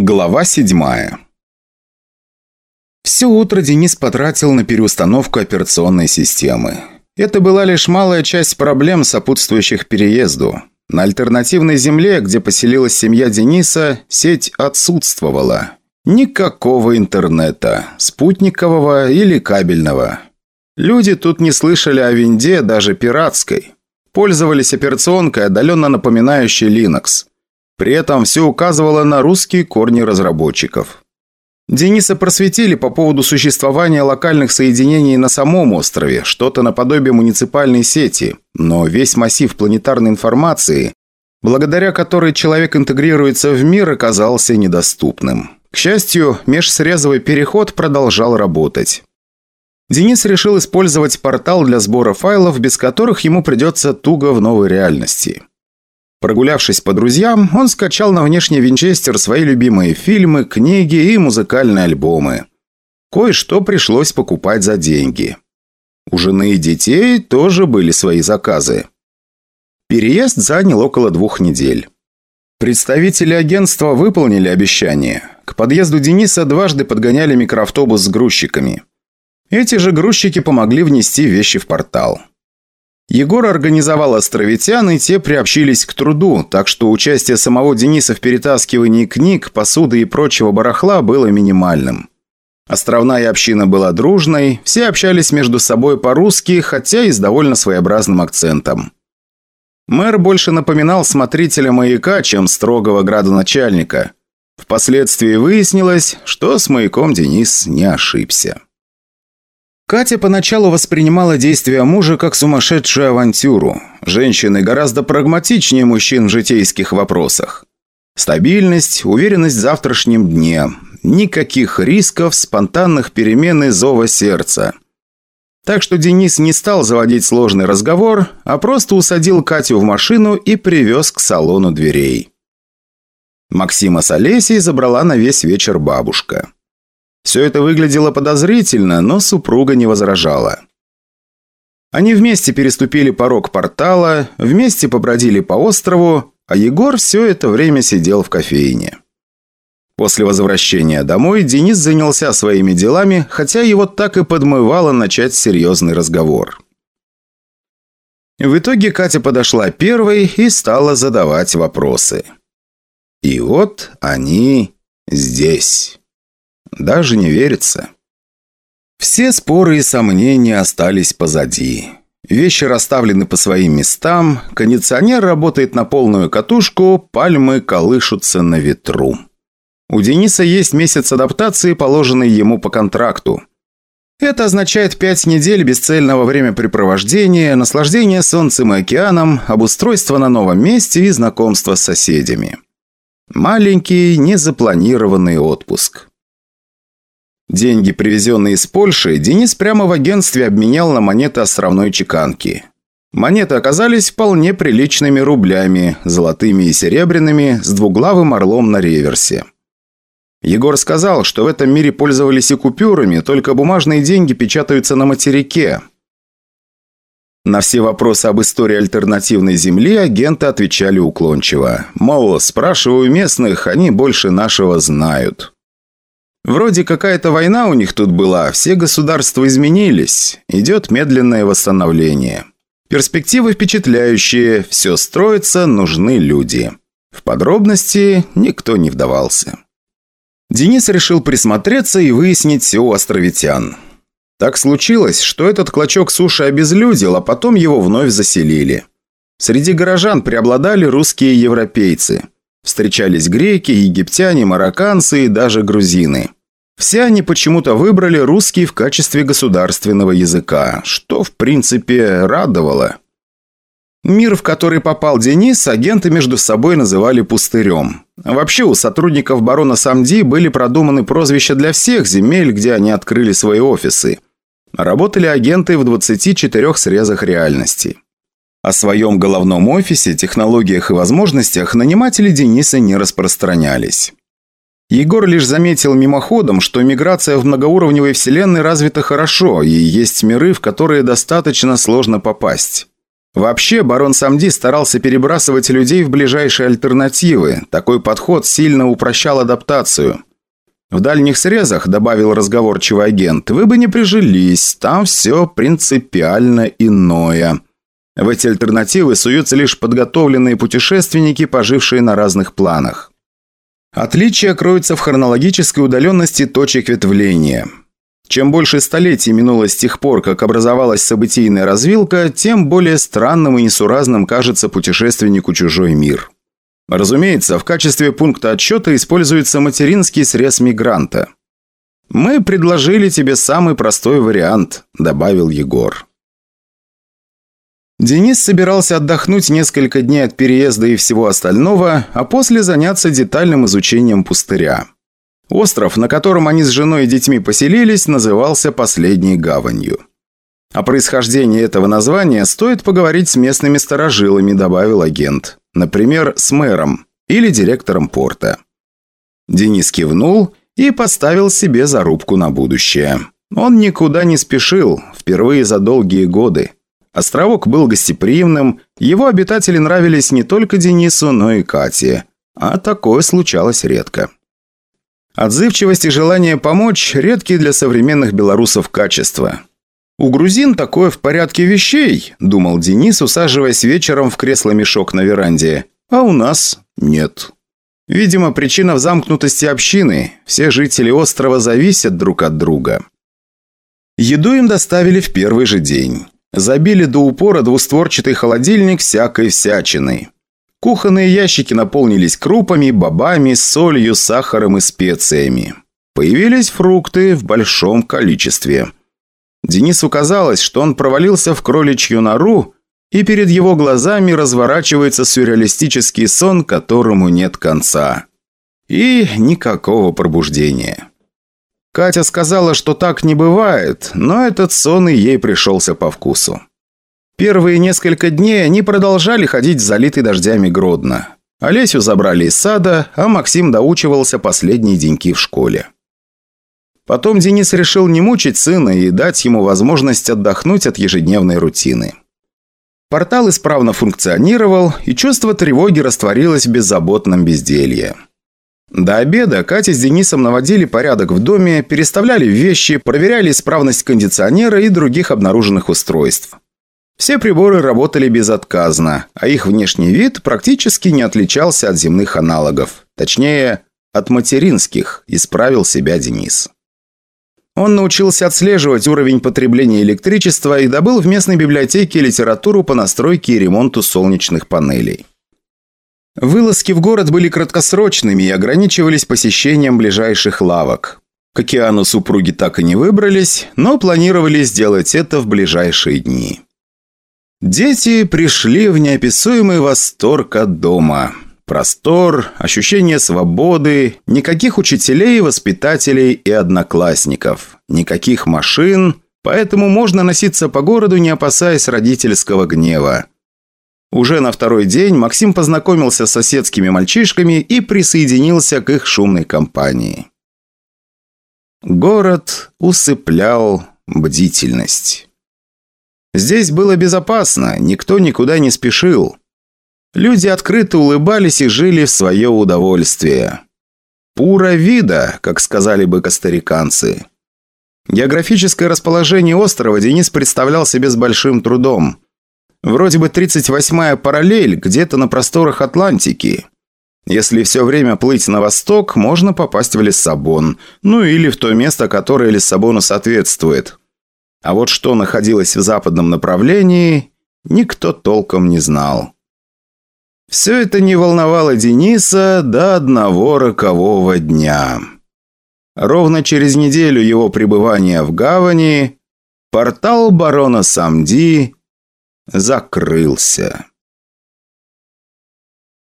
Глава седьмая Все утро Денис потратил на переустановку операционной системы. Это была лишь малая часть проблем, сопутствующих переезду. На альтернативной земле, где поселилась семья Дениса, сеть отсутствовала. Никакого интернета, спутникового или кабельного. Люди тут не слышали о винде, даже пиратской. Пользовались операционкой, отдаленно напоминающей Linux. При этом все указывало на русские корни разработчиков. Дениса просветили по поводу существования локальных соединений на самом острове, что-то наподобие муниципальной сети, но весь массив планетарной информации, благодаря которой человек интегрируется в мир, оказался недоступным. К счастью, межсрезовый переход продолжал работать. Денис решил использовать портал для сбора файлов, без которых ему придется туго в новой реальности. Прогулявшись по друзьям, он скачал на внешний винчестер свои любимые фильмы, книги и музыкальные альбомы. Кое-что пришлось покупать за деньги. У жены и детей тоже были свои заказы. Переезд занял около двух недель. Представители агентства выполнили обещание. К подъезду Дениса дважды подгоняли микроавтобус с грузчиками. Эти же грузчики помогли внести вещи в портал. Егор организовал островитян, и те приобщились к труду, так что участие самого Дениса в перетаскивании книг, посуды и прочего барахла было минимальным. Островная община была дружной, все общались между собой по-русски, хотя и с довольно своеобразным акцентом. Мэр больше напоминал смотрителя маяка, чем строгого градоначальника. Впоследствии выяснилось, что с маяком Денис не ошибся. Катя поначалу воспринимала действия мужа как сумасшедшую авантюру. Женщины гораздо прагматичнее мужчин в житейских вопросах. Стабильность, уверенность в завтрашнем дне. Никаких рисков, спонтанных перемен и зова сердца. Так что Денис не стал заводить сложный разговор, а просто усадил Катю в машину и привез к салону дверей. Максима с Олесей забрала на весь вечер бабушка. Все это выглядело подозрительно, но супруга не возражала. Они вместе переступили порог портала, вместе побродили по острову, а Егор все это время сидел в кофейне. После возвращения домой Денис занялся своими делами, хотя его так и подмывало начать серьезный разговор. В итоге Катя подошла первой и стала задавать вопросы. И вот они здесь. Даже не верится. Все споры и сомнения остались позади. Вещи расставлены по своим местам, кондиционер работает на полную катушку, пальмы колышутся на ветру. У Дениса есть месяц адаптации, положенный ему по контракту. Это означает пять недель бесцельного времяпрепровождения, наслаждения солнцем и океаном, обустройство на новом месте и знакомство с соседями. Маленький, незапланированный отпуск. Деньги, привезенные из Польши, Денис прямо в агентстве обменял на монеты островной чеканки. Монеты оказались вполне приличными рублями, золотыми и серебряными, с двуглавым орлом на реверсе. Егор сказал, что в этом мире пользовались и купюрами, только бумажные деньги печатаются на материке. На все вопросы об истории альтернативной земли агенты отвечали уклончиво. Мол, спрашиваю местных, они больше нашего знают. Вроде какая-то война у них тут была, все государства изменились. Идет медленное восстановление. Перспективы впечатляющие, все строится, нужны люди. В подробности никто не вдавался. Денис решил присмотреться и выяснить все у островитян. Так случилось, что этот клочок суши обезлюдил, а потом его вновь заселили. Среди горожан преобладали русские европейцы. Встречались греки, египтяне, марокканцы и даже грузины. Все они почему-то выбрали русский в качестве государственного языка, что, в принципе, радовало. Мир, в который попал Денис, агенты между собой называли пустырем. Вообще, у сотрудников барона Самди были продуманы прозвища для всех земель, где они открыли свои офисы. Работали агенты в 24 срезах реальности. О своем головном офисе, технологиях и возможностях наниматели Дениса не распространялись. Егор лишь заметил мимоходом, что миграция в многоуровневой вселенной развита хорошо, и есть миры, в которые достаточно сложно попасть. Вообще, барон Самди старался перебрасывать людей в ближайшие альтернативы. Такой подход сильно упрощал адаптацию. В дальних срезах, добавил разговорчивый агент, вы бы не прижились, там все принципиально иное. В эти альтернативы суются лишь подготовленные путешественники, пожившие на разных планах. Отличие кроется в хронологической удаленности точек ветвления. Чем больше столетий минуло с тех пор, как образовалась событийная развилка, тем более странным и несуразным кажется путешественнику чужой мир. Разумеется, в качестве пункта отсчета используется материнский срез мигранта. «Мы предложили тебе самый простой вариант», – добавил Егор. Денис собирался отдохнуть несколько дней от переезда и всего остального, а после заняться детальным изучением пустыря. Остров, на котором они с женой и детьми поселились, назывался «Последней гаванью». О происхождении этого названия стоит поговорить с местными старожилами, добавил агент. Например, с мэром или директором порта. Денис кивнул и поставил себе зарубку на будущее. Он никуда не спешил, впервые за долгие годы. Островок был гостеприимным, его обитатели нравились не только Денису, но и Кате. А такое случалось редко. Отзывчивость и желание помочь – редкие для современных белорусов качества. «У грузин такое в порядке вещей», – думал Денис, усаживаясь вечером в кресло-мешок на веранде. «А у нас нет». Видимо, причина в замкнутости общины. Все жители острова зависят друг от друга. Еду им доставили в первый же день. Забили до упора двустворчатый холодильник всякой всячиной. Кухонные ящики наполнились крупами, бобами, солью, сахаром и специями. Появились фрукты в большом количестве. Денису казалось, что он провалился в кроличью нору, и перед его глазами разворачивается сюрреалистический сон, которому нет конца. И никакого пробуждения. Катя сказала, что так не бывает, но этот сон и ей пришелся по вкусу. Первые несколько дней они продолжали ходить в залитый дождями Гродно. Олесю забрали из сада, а Максим доучивался последние деньки в школе. Потом Денис решил не мучить сына и дать ему возможность отдохнуть от ежедневной рутины. Портал исправно функционировал, и чувство тревоги растворилось в беззаботном безделье. До обеда Катя с Денисом наводили порядок в доме, переставляли вещи, проверяли исправность кондиционера и других обнаруженных устройств. Все приборы работали безотказно, а их внешний вид практически не отличался от земных аналогов. Точнее, от материнских, исправил себя Денис. Он научился отслеживать уровень потребления электричества и добыл в местной библиотеке литературу по настройке и ремонту солнечных панелей. Вылазки в город были краткосрочными и ограничивались посещением ближайших лавок. К океану супруги так и не выбрались, но планировали сделать это в ближайшие дни. Дети пришли в неописуемый восторг от дома. Простор, ощущение свободы, никаких учителей, воспитателей и одноклассников, никаких машин, поэтому можно носиться по городу, не опасаясь родительского гнева. Уже на второй день Максим познакомился с соседскими мальчишками и присоединился к их шумной компании. Город усыплял бдительность. Здесь было безопасно, никто никуда не спешил. Люди открыто улыбались и жили в свое удовольствие. «Пура вида», как сказали бы костариканцы. Географическое расположение острова Денис представлял себе с большим трудом. Вроде бы 38-я параллель где-то на просторах Атлантики. Если все время плыть на восток, можно попасть в Лиссабон, ну или в то место, которое Лиссабону соответствует. А вот что находилось в западном направлении, никто толком не знал. Все это не волновало Дениса до одного рокового дня. Ровно через неделю его пребывания в гавани портал барона Самди закрылся.